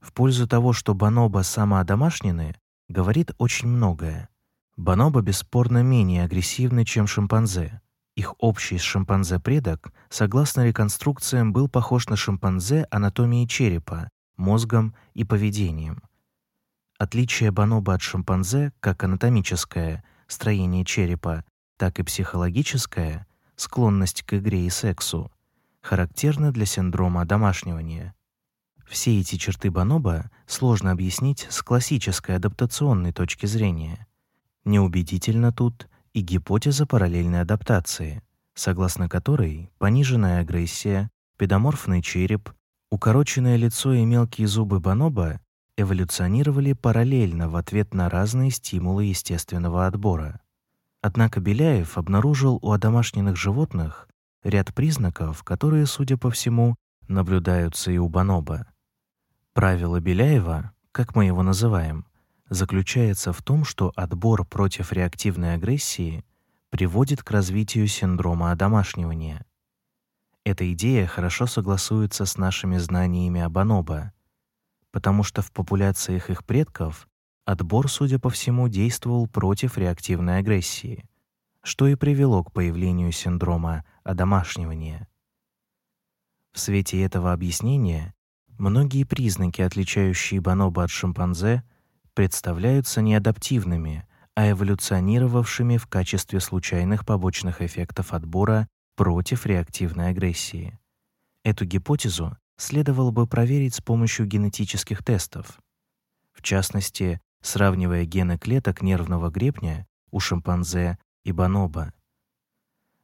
в пользу того, что бонобо самоодомашнены, говорит очень многое. Бонобо бесспорно менее агрессивны, чем шимпанзе. Их общий с шимпанзе предок, согласно реконструкциям, был похож на шимпанзе анатомией черепа, мозгом и поведением. Отличие бонобо от шимпанзе, как анатомическое строение черепа, так и психологическое склонность к игре и сексу, характерно для синдрома одомашнивания. Все эти черты бонобо сложно объяснить с классической адаптационной точки зрения. Неубедительно тут и гипотеза параллельной адаптации, согласно которой пониженная агрессия, педоморфный череп, укороченное лицо и мелкие зубы бонобо эволюционировали параллельно в ответ на разные стимулы естественного отбора. Однако Беляев обнаружил у одомашненных животных ряд признаков, которые, судя по всему, наблюдаются и у бонобо. Правило Беляева, как мы его называем, заключается в том, что отбор против реактивной агрессии приводит к развитию синдрома одомашнивания. Эта идея хорошо согласуется с нашими знаниями о бонобо, потому что в популяциях их предков отбор, судя по всему, действовал против реактивной агрессии, что и привело к появлению синдрома одомашнивания. В свете этого объяснения многие признаки, отличающие бонобо от шимпанзе, представляются не адаптивными, а эволюционировавшими в качестве случайных побочных эффектов отбора против реактивной агрессии. Эту гипотезу следовало бы проверить с помощью генетических тестов. В частности, сравнивая гены клеток нервного гребня у шимпанзе и бонобо.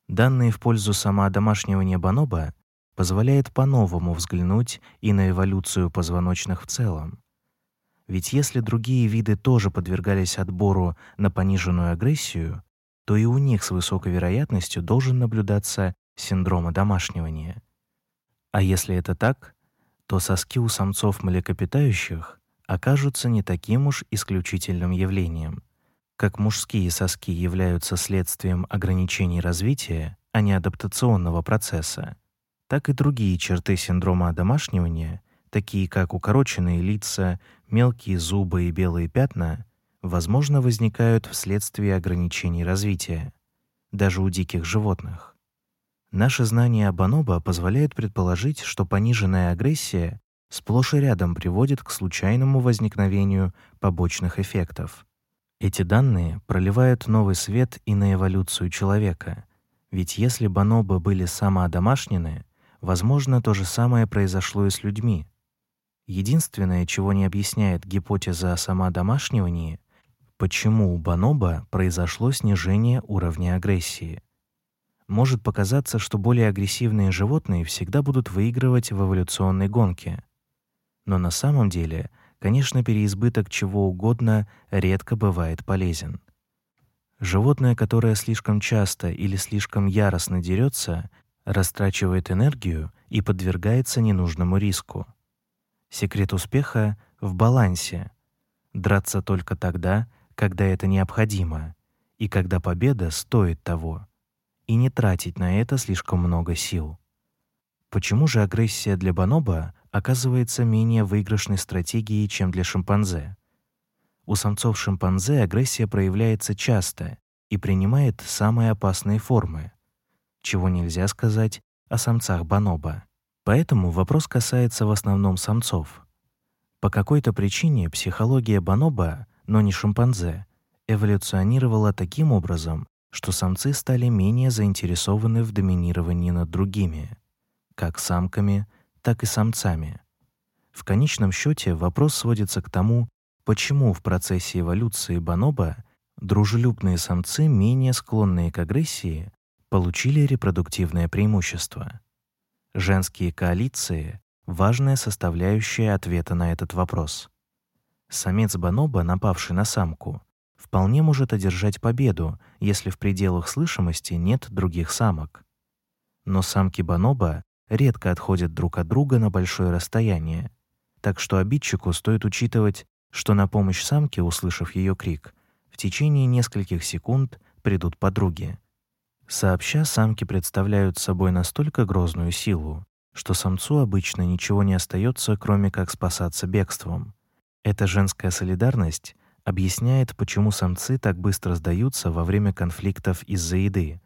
Данные в пользу самоодомашнивания бонобо позволяют по-новому взглянуть и на эволюцию позвоночных в целом. Ведь если другие виды тоже подвергались отбору на пониженную агрессию, то и у них с высокой вероятностью должен наблюдаться синдром одомашнивания. А если это так, то соски у самцов млекопитающих окажутся не таким уж исключительным явлением. Как мужские соски являются следствием ограничений развития, а не адаптационного процесса, так и другие черты синдрома одомашнивания, такие как укороченные лица, мелкие зубы и белые пятна, возможно, возникают вследствие ограничений развития, даже у диких животных. Наше знание о бонобо позволяет предположить, что пониженная агрессия сплошь и рядом приводит к случайному возникновению побочных эффектов. Эти данные проливают новый свет и на эволюцию человека, ведь если бонобо были самоодомашнены, возможно, то же самое произошло и с людьми. Единственное, чего не объясняет гипотеза о самоодомашнивании, почему у бонобо произошло снижение уровня агрессии. Может показаться, что более агрессивные животные всегда будут выигрывать в эволюционной гонке. Но на самом деле, конечно, переизбыток чего угодно редко бывает полезен. Животное, которое слишком часто или слишком яростно дерется, растрачивает энергию и подвергается ненужному риску. Секрет успеха в балансе. Драться только тогда, когда это необходимо, и когда победа стоит того, и не тратить на это слишком много сил. Почему же агрессия для бонобо оказывается менее выигрышной стратегией, чем для шимпанзе? У самцов шимпанзе агрессия проявляется часто и принимает самые опасные формы, чего нельзя сказать о самцах бонобо. Поэтому вопрос касается в основном самцов. По какой-то причине психология бонобо, но не шимпанзе, эволюционировала таким образом, что самцы стали менее заинтересованы в доминировании над другими, как самками, так и самцами. В конечном счете вопрос сводится к тому, почему в процессе эволюции бонобо дружелюбные самцы, менее склонные к агрессии, получили репродуктивное преимущество. Женские коалиции — важная составляющая ответа на этот вопрос. Самец бонобо, напавший на самку, вполне может одержать победу, если в пределах слышимости нет других самок. Но самки бонобо редко отходят друг от друга на большое расстояние, так что обидчику стоит учитывать, что на помощь самке, услышав ее крик, в течение нескольких секунд придут подруги. Сообща самки представляют собой настолько грозную силу, что самцу обычно ничего не остается, кроме как спасаться бегством. Эта женская солидарность объясняет, почему самцы так быстро сдаются во время конфликтов из-за еды,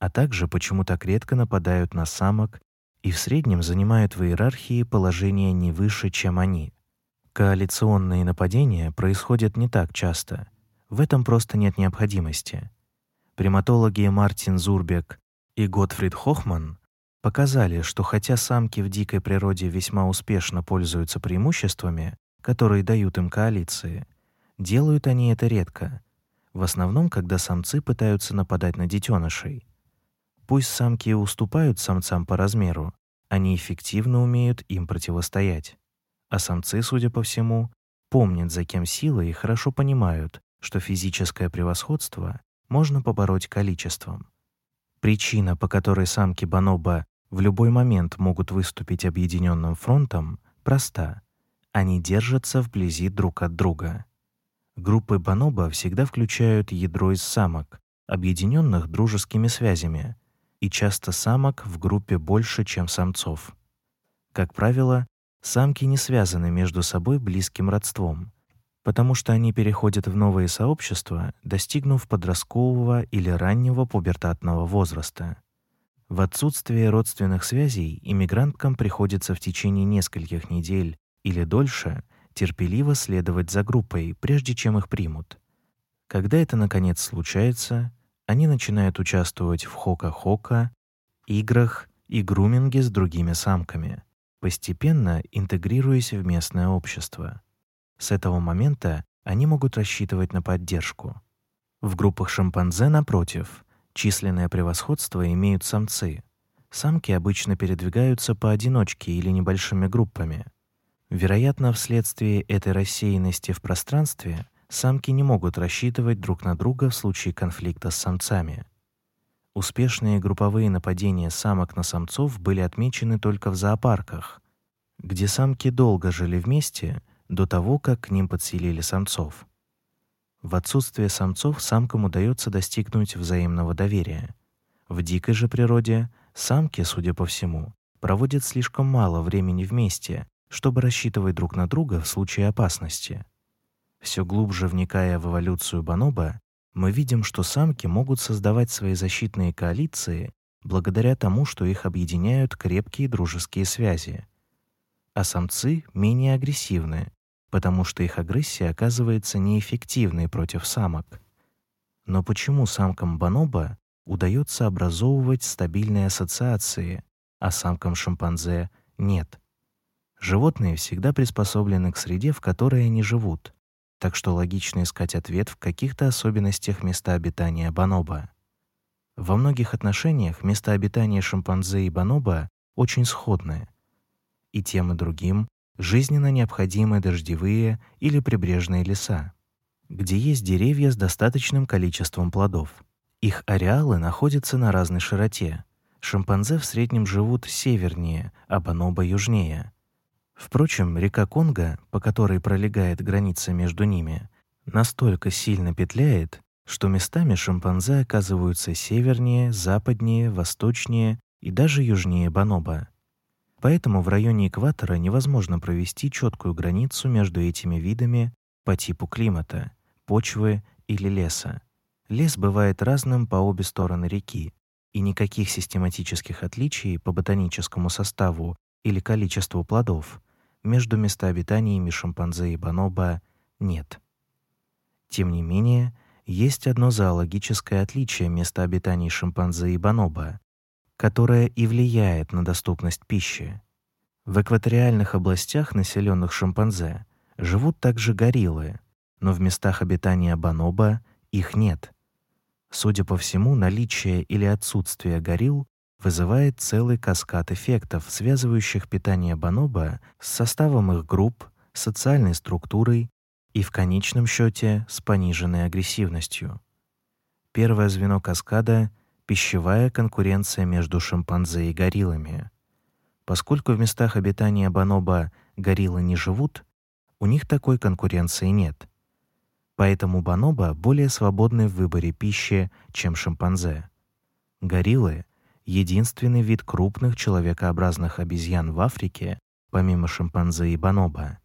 а также почему так редко нападают на самок и в среднем занимают в иерархии положение не выше, чем они. Коалиционные нападения происходят не так часто. В этом просто нет необходимости. Приматологи Мартин Зурбек и Готфрид Хохман показали, что хотя самки в дикой природе весьма успешно пользуются преимуществами, которые дают им коалиции, делают они это редко, в основном, когда самцы пытаются нападать на детенышей. Пусть самки уступают самцам по размеру, они эффективно умеют им противостоять. А самцы, судя по всему, помнят, за кем сила и хорошо понимают, что физическое превосходство можно побороть количеством. Причина, по которой самки бонобо в любой момент могут выступить объединенным фронтом, проста. Они держатся вблизи друг от друга. Группы бонобо всегда включают ядро из самок, объединенных дружескими связями, и часто самок в группе больше, чем самцов. Как правило, самки не связаны между собой близким родством, потому что они переходят в новые сообщества, достигнув подросткового или раннего пубертатного возраста. В отсутствие родственных связей иммигранткам приходится в течение нескольких недель или дольше терпеливо следовать за группой, прежде чем их примут. Когда это наконец случается, они начинают участвовать в хока-хока, играх и груминге с другими самками, постепенно интегрируясь в местное общество. С этого момента они могут рассчитывать на поддержку. В группах шимпанзе, напротив, численное превосходство имеют самцы. Самки обычно передвигаются поодиночке или небольшими группами. Вероятно, вследствие этой рассеянности в пространстве самки не могут рассчитывать друг на друга в случае конфликта с самцами. Успешные групповые нападения самок на самцов были отмечены только в зоопарках, где самки долго жили вместе до того, как к ним подселили самцов. В отсутствие самцов самкам удается достигнуть взаимного доверия. В дикой же природе самки, судя по всему, проводят слишком мало времени вместе, чтобы рассчитывать друг на друга в случае опасности. Все глубже вникая в эволюцию бонобо, мы видим, что самки могут создавать свои защитные коалиции благодаря тому, что их объединяют крепкие дружеские связи. А самцы менее агрессивны, потому что их агрессия оказывается неэффективной против самок. Но почему самкам бонобо удается образовывать стабильные ассоциации, а самкам шимпанзе нет? Животные всегда приспособлены к среде, в которой они живут, так что логично искать ответ в каких-то особенностях места обитания бонобо. Во многих отношениях места обитания шимпанзе и бонобо очень сходны. И тем и другим жизненно необходимы дождевые или прибрежные леса, где есть деревья с достаточным количеством плодов. Их ареалы находятся на разной широте. Шимпанзе в среднем живут севернее, а бонобо южнее. Впрочем, река Конго, по которой пролегает граница между ними, настолько сильно петляет, что местами шимпанзе оказываются севернее, западнее, восточнее и даже южнее Бонобо. Поэтому в районе экватора невозможно провести четкую границу между этими видами по типу климата, почвы или леса. Лес бывает разным по обе стороны реки, и никаких систематических отличий по ботаническому составу или количеству плодов между местообитаниями шимпанзе и бонобо нет. Тем не менее, есть одно зоологическое отличие места обитаний шимпанзе и бонобо, которое и влияет на доступность пищи. В экваториальных областях, населенных шимпанзе, живут также гориллы, но в местах обитания бонобо их нет. Судя по всему, наличие или отсутствие горилл вызывает целый каскад эффектов, связывающих питание бонобо с составом их групп, социальной структурой и в конечном счете с пониженной агрессивностью. Первое звено каскада пищевая конкуренция между шимпанзе и гориллами. Поскольку в местах обитания бонобо гориллы не живут, у них такой конкуренции нет. Поэтому бонобо более свободны в выборе пищи, чем шимпанзе. Гориллы единственный вид крупных человекообразных обезьян в Африке, помимо шимпанзе и бонобо.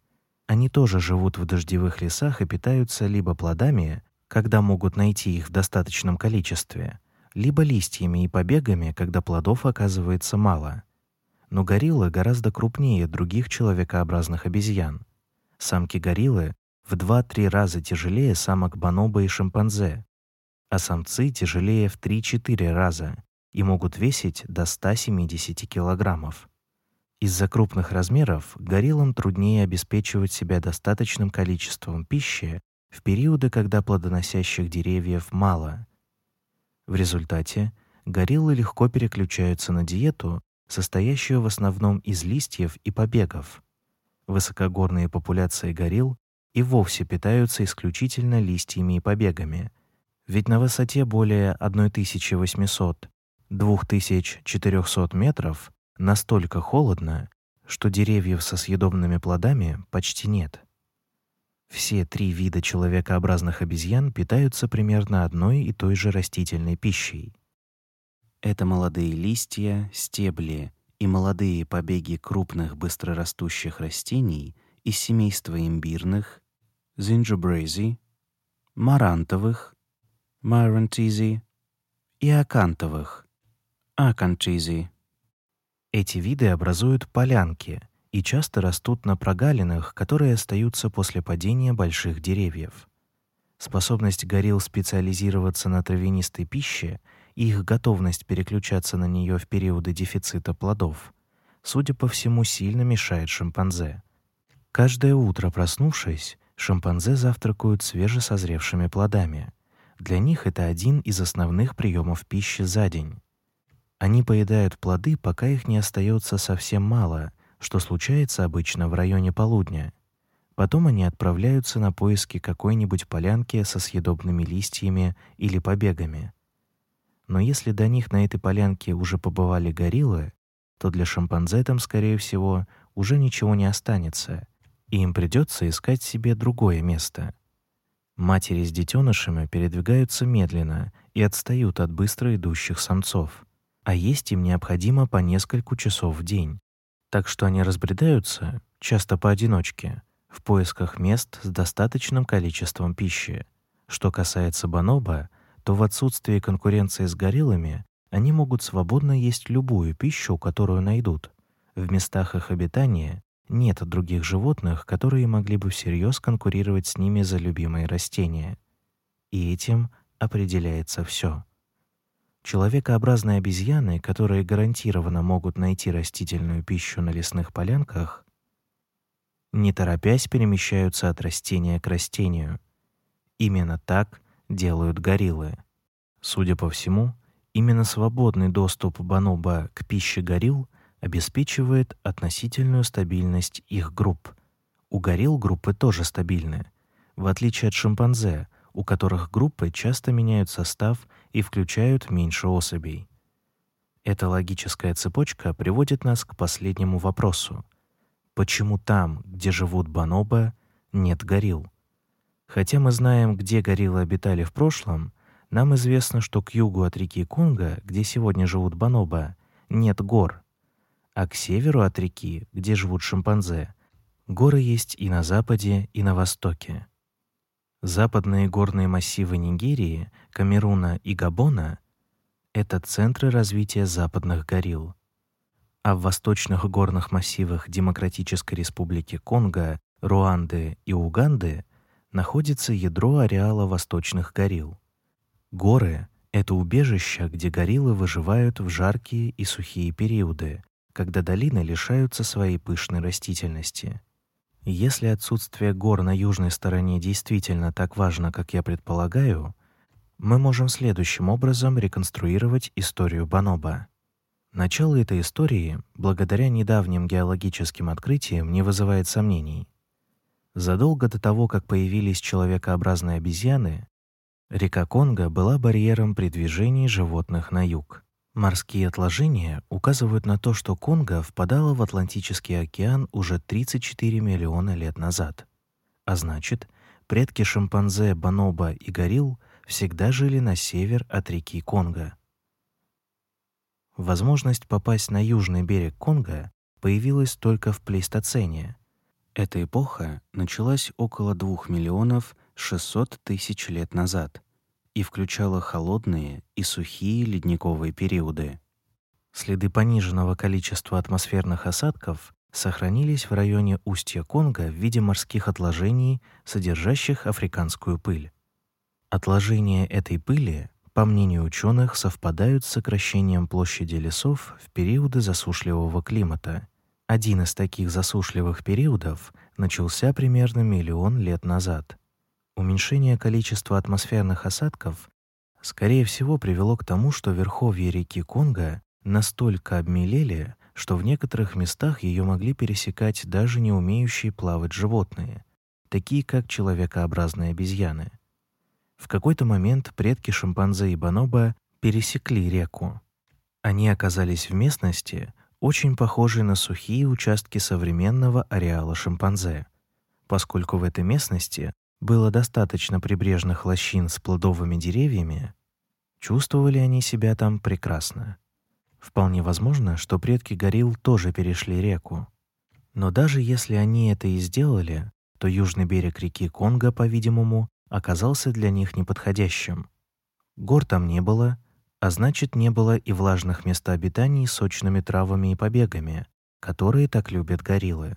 Они тоже живут в дождевых лесах и питаются либо плодами, когда могут найти их в достаточном количестве, либо листьями и побегами, когда плодов оказывается мало. Но гориллы гораздо крупнее других человекообразных обезьян. Самки гориллы в 2-3 раза тяжелее самок бонобо и шимпанзе, а самцы тяжелее в 3-4 раза и могут весить до 170 килограммов. Из-за крупных размеров гориллам труднее обеспечивать себя достаточным количеством пищи в периоды, когда плодоносящих деревьев мало. В результате гориллы легко переключаются на диету, состоящую в основном из листьев и побегов. Высокогорные популяции горилл и вовсе питаются исключительно листьями и побегами, ведь на высоте более 1800-2400 метров настолько холодно, что деревьев со съедобными плодами почти нет. Все три вида человекообразных обезьян питаются примерно одной и той же растительной пищей. Это молодые листья, стебли и молодые побеги крупных быстрорастущих растений из семейства имбирных, zingiberraceae, марантовых, марантизи и акантовых, акантизи. Эти виды образуют полянки, и часто растут на прогалинах, которые остаются после падения больших деревьев. Способность горилл специализироваться на травянистой пище и их готовность переключаться на нее в периоды дефицита плодов, судя по всему, сильно мешает шимпанзе. Каждое утро, проснувшись, шимпанзе завтракают свежесозревшими плодами. Для них это один из основных приемов пищи за день. Они поедают плоды, пока их не остается совсем мало, что случается обычно в районе полудня. Потом они отправляются на поиски какой-нибудь полянки со съедобными листьями или побегами. Но если до них на этой полянке уже побывали гориллы, то для шимпанзе там, скорее всего, уже ничего не останется, и им придется искать себе другое место. Матери с детенышами передвигаются медленно и отстают от быстро идущих самцов, а есть им необходимо по несколько часов в день так что они разбредаются, часто поодиночке, в поисках мест с достаточным количеством пищи. Что касается бонобо, то в отсутствии конкуренции с гориллами они могут свободно есть любую пищу, которую найдут. В местах их обитания нет других животных, которые могли бы всерьез конкурировать с ними за любимые растения. И этим определяется все. Человекообразные обезьяны, которые гарантированно могут найти растительную пищу на лесных полянках, не торопясь перемещаются от растения к растению. Именно так делают гориллы. Судя по всему, именно свободный доступ бонобо к пище горилл обеспечивает относительную стабильность их групп. У горилл группы тоже стабильны, в отличие от шимпанзе, у которых группы часто меняют состав и включают меньше особей. Эта логическая цепочка приводит нас к последнему вопросу. Почему там, где живут бонобо, нет горилл? Хотя мы знаем, где гориллы обитали в прошлом, нам известно, что к югу от реки Конго, где сегодня живут бонобо, нет гор, а к северу от реки, где живут шимпанзе, горы есть и на западе, и на востоке. Западные горные массивы Нигерии, Камеруна и Габона — это центры развития западных горилл. А в восточных горных массивах Демократической Республики Конго, Руанды и Уганды находится ядро ареала восточных горилл. Горы — это убежища, где гориллы выживают в жаркие и сухие периоды, когда долины лишаются своей пышной растительности. Если отсутствие гор на южной стороне действительно так важно, как я предполагаю, мы можем следующим образом реконструировать историю Баноба. Начало этой истории, благодаря недавним геологическим открытиям, не вызывает сомнений. Задолго до того, как появились человекообразные обезьяны, река Конго была барьером при движении животных на юг. Морские отложения указывают на то, что Конго впадала в Атлантический океан уже 34 миллиона лет назад. А значит, предки шимпанзе, бонобо и горилл всегда жили на север от реки Конго. возможность попасть на южный берег Конго появилась только в плейстоцене. Эта эпоха началась около 2 миллионов 600 тысяч лет назад и включала холодные и сухие ледниковые периоды. Следы пониженного количества атмосферных осадков сохранились в районе устья Конго в виде морских отложений, содержащих африканскую пыль. Отложения этой пыли, по мнению ученых, совпадают с сокращением площади лесов в периоды засушливого климата. Один из таких засушливых периодов начался примерно миллион лет назад. Уменьшение количества атмосферных осадков скорее всего привело к тому, что верховья реки Конго настолько обмелели, что в некоторых местах ее могли пересекать даже не умеющие плавать животные, такие как человекообразные обезьяны. В какой-то момент предки шимпанзе и бонобо пересекли реку. Они оказались в местности, очень похожей на сухие участки современного ареала шимпанзе, поскольку в этой местности было достаточно прибрежных лощин с плодовыми деревьями, чувствовали они себя там прекрасно. Вполне возможно, что предки горилл тоже перешли реку. Но даже если они это и сделали, то южный берег реки Конго, по-видимому, оказался для них неподходящим. Гор там не было, а значит, не было и влажных мест обитания сочными травами и побегами, которые так любят гориллы.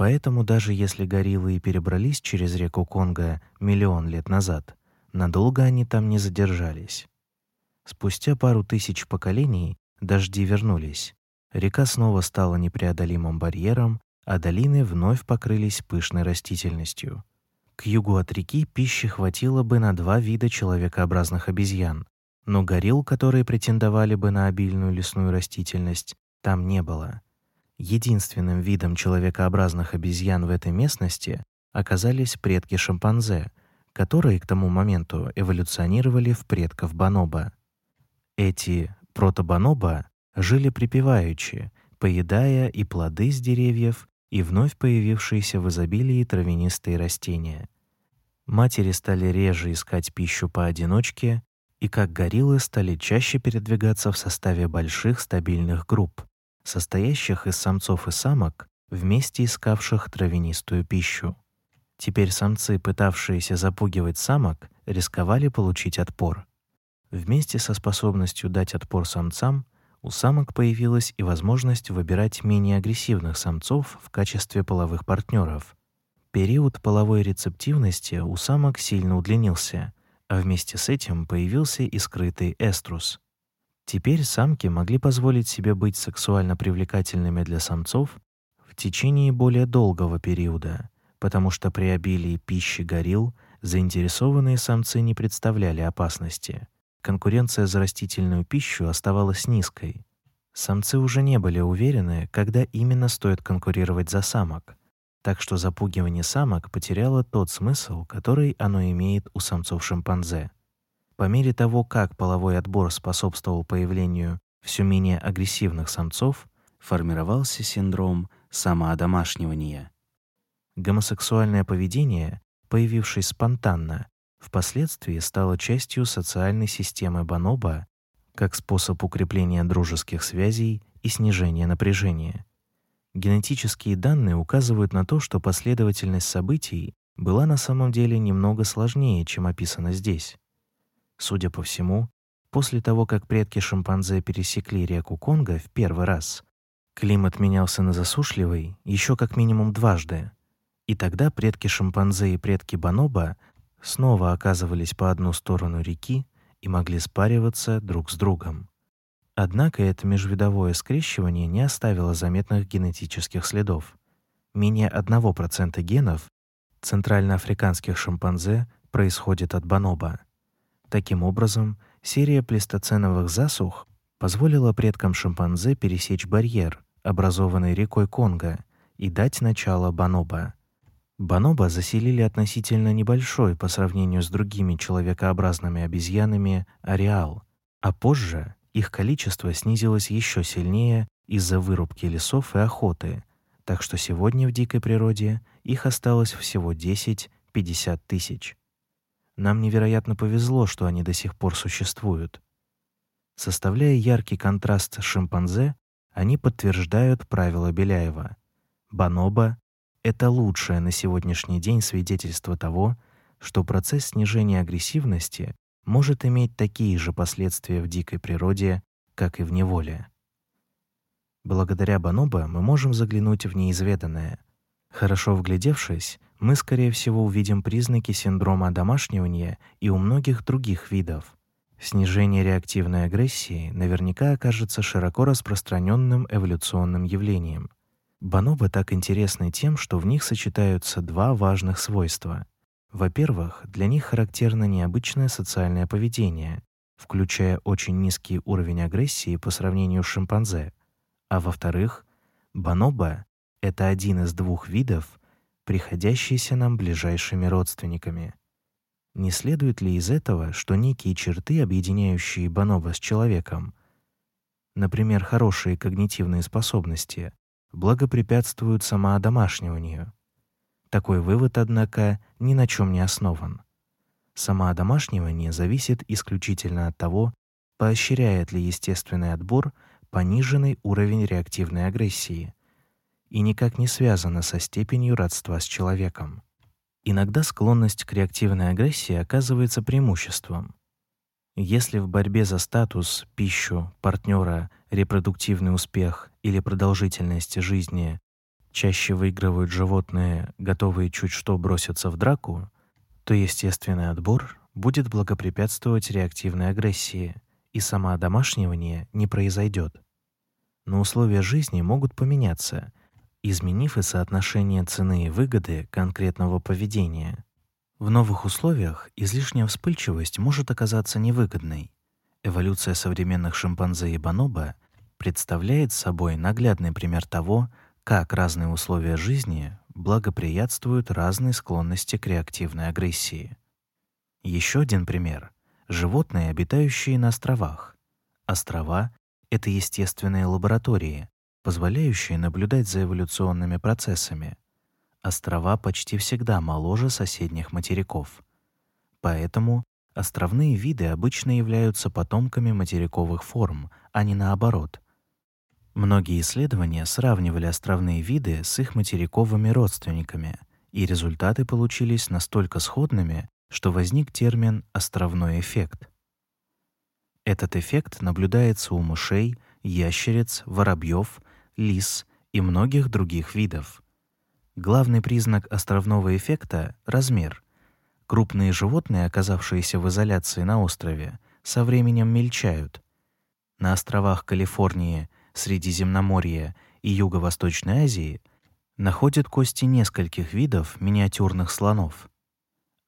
Поэтому даже если гориллы и перебрались через реку Конго миллион лет назад, надолго они там не задержались. Спустя пару тысяч поколений Дожди вернулись. Река снова стала непреодолимым барьером, а долины вновь покрылись пышной растительностью. К югу от реки пищи хватило бы на два вида человекообразных обезьян, но горилл, которые претендовали бы на обильную лесную растительность, там не было. Единственным видом человекообразных обезьян в этой местности оказались предки шимпанзе, которые к тому моменту эволюционировали в предков бонобо. Эти Протобонобо жили припеваючи, поедая и плоды с деревьев, и вновь появившиеся в изобилии травянистые растения. Матери стали реже искать пищу поодиночке, и как гориллы стали чаще передвигаться в составе больших стабильных групп, состоящих из самцов и самок, вместе искавших травянистую пищу. Теперь самцы, пытавшиеся запугивать самок, рисковали получить отпор. Вместе со способностью дать отпор самцам у самок появилась и возможность выбирать менее агрессивных самцов в качестве половых партнеров. Период половой рецептивности у самок сильно удлинился, а вместе с этим появился и скрытый эструс. Теперь самки могли позволить себе быть сексуально привлекательными для самцов в течение более долгого периода, потому что при обилии пищи горилл заинтересованные самцы не представляли опасности — конкуренция за растительную пищу оставалась низкой. Самцы уже не были уверены, когда именно стоит конкурировать за самок, так что запугивание самок потеряло тот смысл, который оно имеет у самцов шимпанзе. По мере того, как половой отбор способствовал появлению все менее агрессивных самцов, формировался синдром самоодомашнивания. Гомосексуальное поведение, появившись спонтанно, впоследствии стала частью социальной системы Бонобо как способ укрепления дружеских связей и снижения напряжения. Генетические данные указывают на то, что последовательность событий была на самом деле немного сложнее, чем описано здесь. Судя по всему, после того, как предки шимпанзе пересекли реку Конго в первый раз, климат менялся на засушливый еще как минимум дважды. И тогда предки шимпанзе и предки бонобо снова оказывались по одну сторону реки и могли спариваться друг с другом. Однако это межвидовое скрещивание не оставило заметных генетических следов. Менее 1% генов центральноафриканских шимпанзе происходит от бонобо. Таким образом, серия плейстоценовых засух позволила предкам шимпанзе пересечь барьер, образованный рекой Конго, и дать начало бонобо. Бонобо заселили относительно небольшой по сравнению с другими человекообразными обезьянами ареал, а позже их количество снизилось еще сильнее из-за вырубки лесов и охоты, так что сегодня в дикой природе их осталось всего 10-50 тысяч. Нам невероятно повезло, что они до сих пор существуют. Составляя яркий контраст с шимпанзе, они подтверждают правило Беляева. Бонобо — это лучшее на сегодняшний день свидетельство того, что процесс снижения агрессивности может иметь такие же последствия в дикой природе, как и в неволе. Благодаря Бонобо мы можем заглянуть в неизведанное. Хорошо вглядевшись, мы, скорее всего, увидим признаки синдрома одомашнивания и у многих других видов. Снижение реактивной агрессии наверняка окажется широко распространенным эволюционным явлением. Бонобо так интересны тем, что в них сочетаются два важных свойства. Во-первых, для них характерно необычное социальное поведение, включая очень низкий уровень агрессии по сравнению с шимпанзе. А во-вторых, бонобо — это один из двух видов, приходящийся нам ближайшими родственниками. Не следует ли из этого, что некие черты, объединяющие бонобо с человеком, например, хорошие когнитивные способности, благопрепятствуют самоодомашниванию? Такой вывод, однако, ни на чем не основан. Самоодомашнивание зависит исключительно от того, поощряет ли естественный отбор пониженный уровень реактивной агрессии и никак не связано со степенью родства с человеком. Иногда склонность к реактивной агрессии оказывается преимуществом. Если в борьбе за статус, пищу, партнера, репродуктивный успех или продолжительность жизни чаще выигрывают животные, готовые чуть что броситься в драку, то естественный отбор будет благопрепятствовать реактивной агрессии, и самоодомашнивание не произойдет. Но условия жизни могут поменяться, изменив и соотношение цены и выгоды конкретного поведения. В новых условиях излишняя вспыльчивость может оказаться невыгодной. Эволюция современных шимпанзе и бонобо представляет собой наглядный пример того, как разные условия жизни благоприятствуют разной склонности к реактивной агрессии. Еще один пример — животные, обитающие на островах. Острова — это естественные лаборатории, позволяющие наблюдать за эволюционными процессами. Острова почти всегда моложе соседних материков. Поэтому островные виды обычно являются потомками материковых форм, а не наоборот. Многие исследования сравнивали островные виды с их материковыми родственниками, и результаты получились настолько сходными, что возник термин «островной эффект». Этот эффект наблюдается у мышей, ящериц, воробьев, лис и многих других видов. Главный признак островного эффекта — размер. Крупные животные, оказавшиеся в изоляции на острове, со временем мельчают. На островах Калифорнии, Средиземноморья и Юго-Восточной Азии находят кости нескольких видов миниатюрных слонов.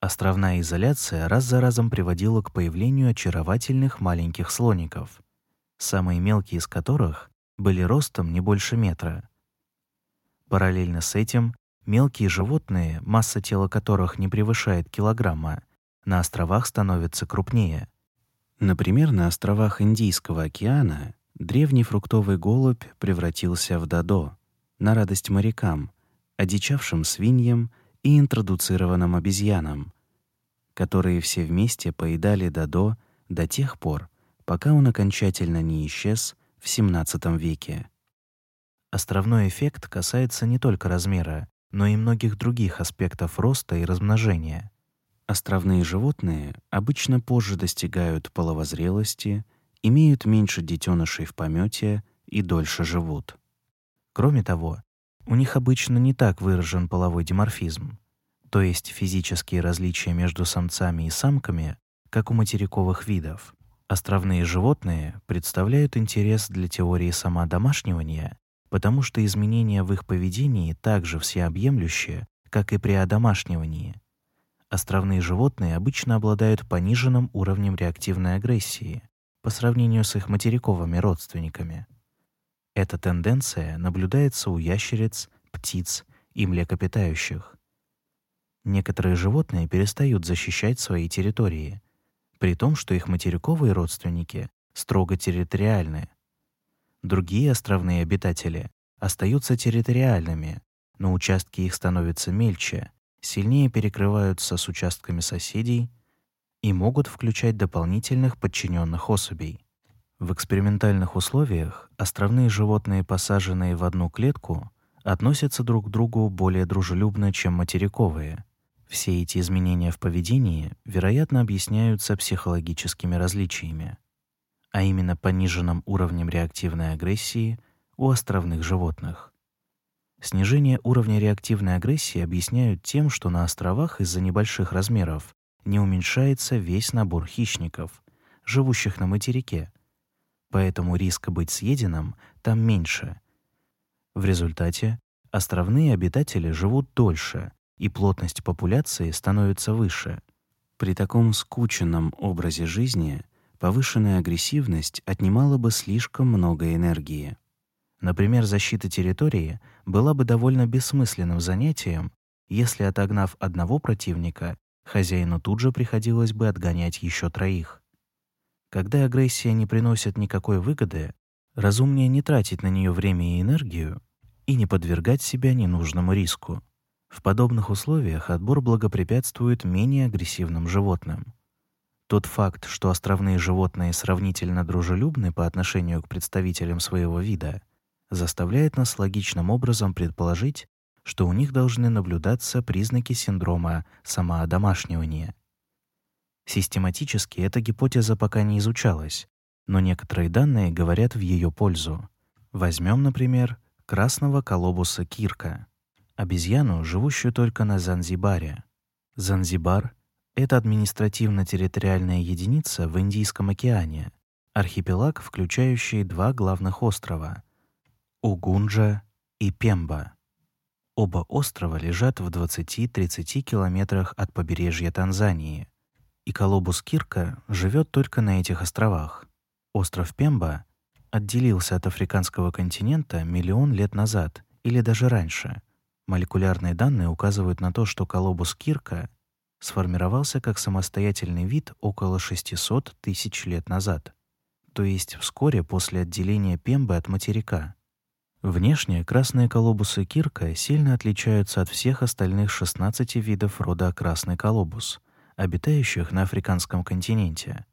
Островная изоляция раз за разом приводила к появлению очаровательных маленьких слоников, самые мелкие из которых были ростом не больше метра. Параллельно с этим мелкие животные, масса тела которых не превышает килограмма, на островах становятся крупнее. Например, на островах Индийского океана древний фруктовый голубь превратился в дадо, на радость морякам, одичавшим свиньям и интродуцированным обезьянам, которые все вместе поедали дадо до тех пор, пока он окончательно не исчез в XVII веке. Островной эффект касается не только размера, но и многих других аспектов роста и размножения. Островные животные обычно позже достигают половозрелости, имеют меньше детенышей в помете и дольше живут. Кроме того, у них обычно не так выражен половой диморфизм, то есть физические различия между самцами и самками, как у материковых видов. Островные животные представляют интерес для теории самоодомашнивания, потому что изменения в их поведении также всеобъемлющие, как и при одомашнивании. Островные животные обычно обладают пониженным уровнем реактивной агрессии по сравнению с их материковыми родственниками. Эта тенденция наблюдается у ящериц, птиц и млекопитающих. Некоторые животные перестают защищать свои территории — при том, что их материковые родственники строго территориальны. Другие островные обитатели остаются территориальными, но участки их становятся мельче, сильнее перекрываются с участками соседей и могут включать дополнительных подчиненных особей. В экспериментальных условиях островные животные, посаженные в одну клетку, относятся друг к другу более дружелюбно, чем материковые. Все эти изменения в поведении, вероятно, объясняются психологическими различиями, а именно пониженным уровнем реактивной агрессии у островных животных. Снижение уровня реактивной агрессии объясняют тем, что на островах из-за небольших размеров не уменьшается весь набор хищников, живущих на материке, поэтому риск быть съеденным там меньше. В результате островные обитатели живут дольше, и плотность популяции становится выше. При таком скученном образе жизни повышенная агрессивность отнимала бы слишком много энергии. Например, защита территории была бы довольно бессмысленным занятием, если отогнав одного противника, хозяину тут же приходилось бы отгонять еще троих. Когда агрессия не приносит никакой выгоды, разумнее не тратить на нее время и энергию и не подвергать себя ненужному риску. В подобных условиях отбор благоприятствует менее агрессивным животным. Тот факт, что островные животные сравнительно дружелюбны по отношению к представителям своего вида, заставляет нас логичным образом предположить, что у них должны наблюдаться признаки синдрома самоодомашнивания. Систематически эта гипотеза пока не изучалась, но некоторые данные говорят в ее пользу. Возьмем, например, красного колобуса кирка, обезьяну, живущую только на Занзибаре. Занзибар — это административно-территориальная единица в Индийском океане, архипелаг, включающий два главных острова — Угунджа и Пемба. Оба острова лежат в 20-30 километрах от побережья Танзании, и Колобус Кирка живет только на этих островах. Остров Пемба отделился от африканского континента миллион лет назад или даже раньше. Молекулярные данные указывают на то, что Колобус Кирка сформировался как самостоятельный вид около 600 тысяч лет назад, то есть вскоре после отделения Пембы от материка. Внешне красные колобусы Кирка сильно отличаются от всех остальных 16 видов рода красный колобус — обитающих на африканском континенте.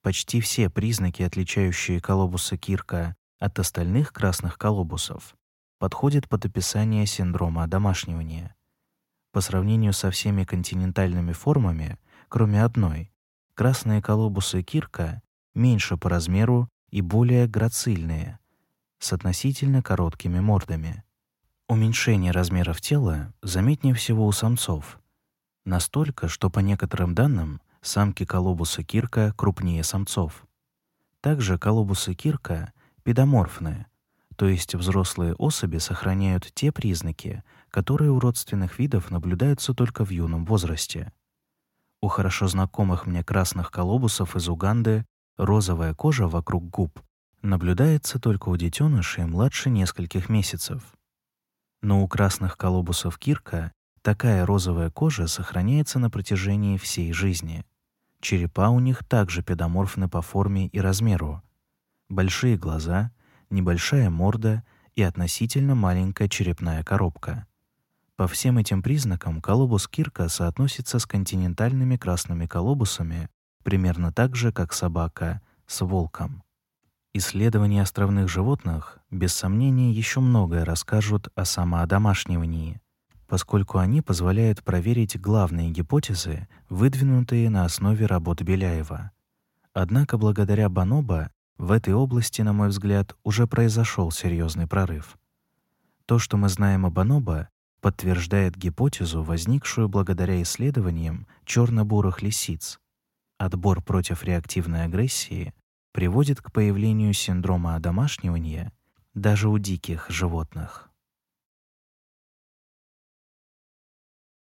Почти все признаки, отличающие колобуса Кирка от остальных красных колобусов, подходят под описание синдрома одомашнивания. По сравнению со всеми континентальными формами, кроме одной, красные колобусы Кирка меньше по размеру и более грацильные, с относительно короткими мордами. Уменьшение размеров тела заметнее всего у самцов, Настолько, что по некоторым данным самки колобуса кирка крупнее самцов. Также колобусы кирка педоморфные, то есть взрослые особи сохраняют те признаки, которые у родственных видов наблюдаются только в юном возрасте. У хорошо знакомых мне красных колобусов из Уганды розовая кожа вокруг губ наблюдается только у детенышей младше нескольких месяцев. Но у красных колобусов кирка Такая розовая кожа сохраняется на протяжении всей жизни. Черепа у них также педоморфны по форме и размеру. Большие глаза, небольшая морда и относительно маленькая черепная коробка. По всем этим признакам колобус кирка соотносится с континентальными красными колобусами примерно так же, как собака с волком. Исследования островных животных без сомнения еще многое расскажут о самоодомашнивании поскольку они позволяют проверить главные гипотезы, выдвинутые на основе работ Беляева. Однако благодаря Баноба в этой области, на мой взгляд, уже произошел серьезный прорыв. То, что мы знаем о Баноба, подтверждает гипотезу, возникшую благодаря исследованиям черно-бурых лисиц. Отбор против реактивной агрессии приводит к появлению синдрома одомашнивания даже у диких животных.